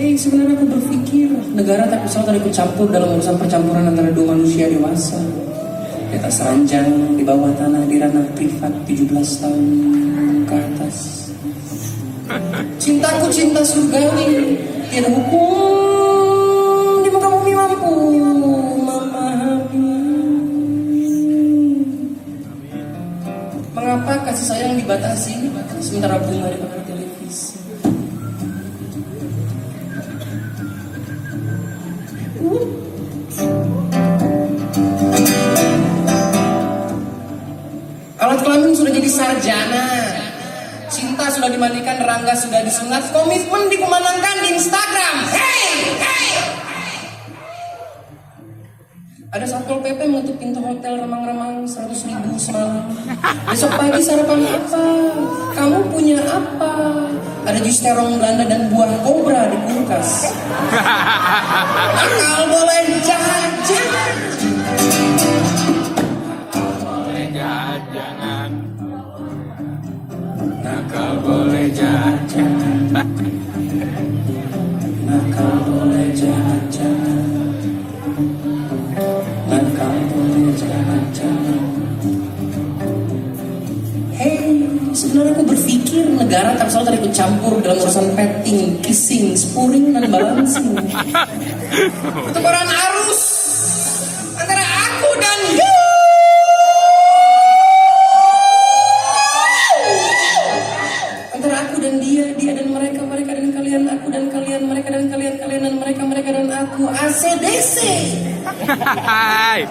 Eh sebenarnya aku berpikir negara tak usah ikut campur dalam urusan percampuran antara dua manusia dewasa. Di atas ranjang, di bawah tanah, di ranah privat 17 tahun ke atas. Cintaku cinta surgawi, tiada hukum di muka bumi mampu dibatasi sementara bunga dimakan televisi? Alat kelamin sudah jadi sarjana. Cinta sudah dimandikan, rangga sudah disunat, komitmen dikumandangkan di Instagram. Hey, hey. Ada satpol pp menutup pintu hotel remang-remang 100 ribu semalam. Besok pagi sarapan apa? Kamu punya apa? Ada jus terong Belanda dan buah kobra di kulkas. Akal boleh. Jangan Nakal boleh jajan selalu terikut campur dalam urusan petting, kissing, spuring, dan balancing. Pertukaran arus antara aku dan you. Antara aku dan dia, dia dan mereka, mereka dan kalian, aku dan kalian, mereka dan kalian, kalian dan mereka, mereka dan aku. ACDC. Hai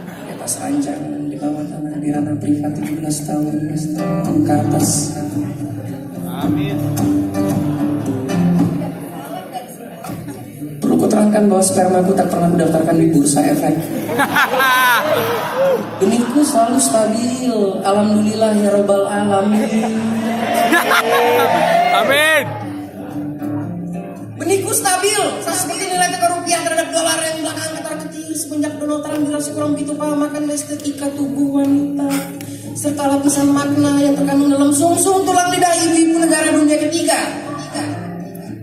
Di atas ranjang, di bawah tanah, di ranah privat 17 tahun, 17 tahun ke atas. Amin Perlu kuterangkan bahwa spermaku tak pernah kudaftarkan di bursa efek. Benihku selalu stabil. Alhamdulillah ya robbal alamin. Amin Benihku stabil. Sama seperti nilai tukar semenjak Trump dirasa kurang begitu paham akan estetika tubuh wanita serta lapisan makna yang terkandung dalam sungsung tulang lidah ibu-ibu negara dunia ketiga.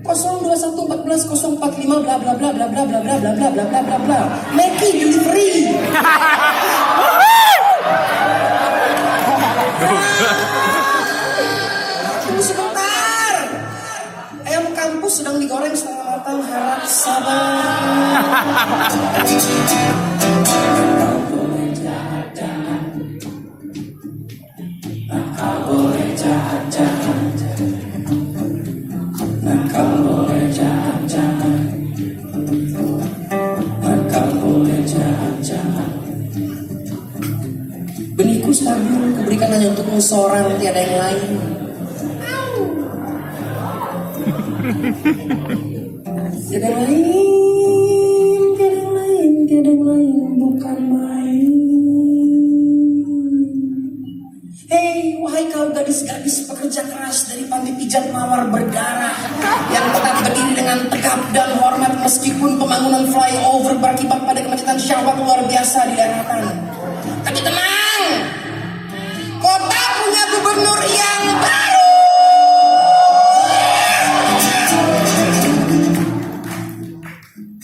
02114 045 bla bla bla bla bla bla bla bla bla bla bla bla bla Make delivery kuberikan hanya untukmu seorang, tiada yang lain. Tiada yang lain, tiada yang lain, bukan main. Hei, wahai kau gadis-gadis pekerja keras dari panti pijat mawar berdarah yang tetap berdiri dengan tegap dan hormat meskipun pembangunan flyover berakibat pada kemacetan syahwat luar biasa di daratan. Kota punya gubernur yang baru.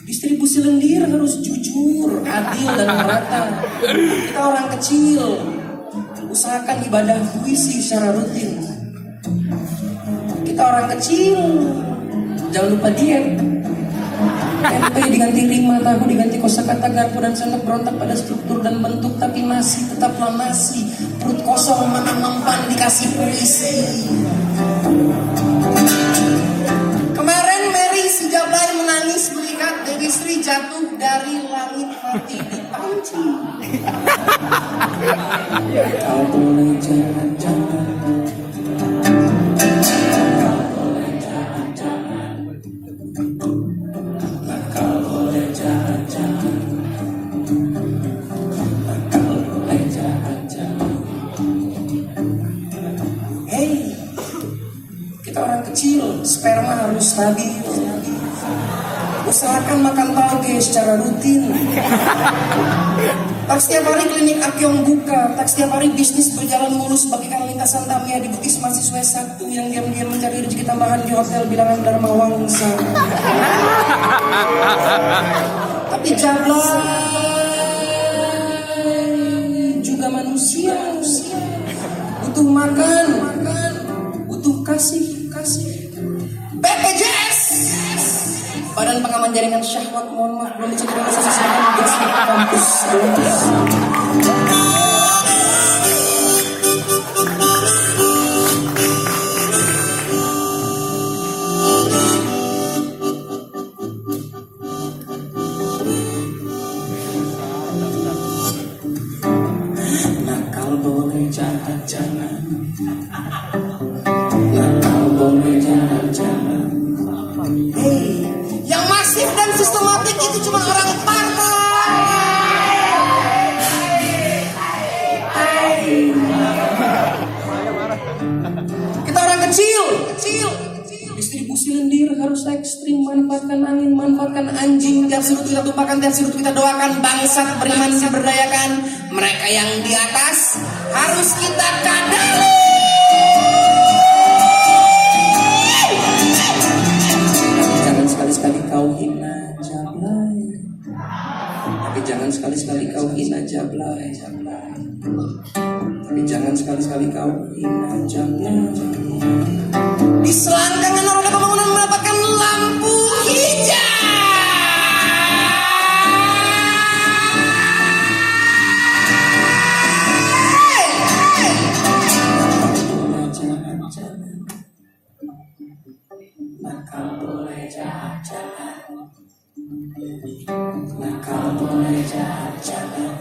Distribusi lendir harus jujur, adil dan merata. Kita orang kecil, usahakan ibadah puisi secara rutin. Kita orang kecil, jangan lupa diet. Tempe diganti rima, tahu diganti kosakata garpu dan sendok berontak pada struktur dan bentuk tapi nasi tetaplah nasi. Perut kosong mana mempan dikasih puisi. Kemarin Mary si Jablay menangis melihat Dewi Sri jatuh dari langit hati dipanci. Kecil Sperma harus stabil Usahakan makan tauge secara rutin. Tak setiap hari klinik Akyong buka, tak setiap hari bisnis berjalan mulus. Bagikan lintasan Tamiya di Bukis mahasiswa satu yang diam-diam mencari rezeki tambahan di hotel bilangan Dharma Wangsa. Tapi jablay juga manusia, butuh makan, Badan Pengaman Jaringan Syahwat mohon maaf belum dicek organisasi silakan gas di kampus kampus. Nakal boleh jangan jangan manfaatkan angin, manfaatkan anjing. Tiap sudut kita tumpahkan, tiap sudut kita doakan. Bangsat beriman diberdayakan. Mereka yang di atas harus kita kadali. Jangan sekali-sekali kau hina jablay. Tapi jangan sekali-sekali kau hina jablay. Tapi jangan sekali-sekali kau hina jablay. Di Nakal boleh jahat-jahat Nakal boleh jahat-jahat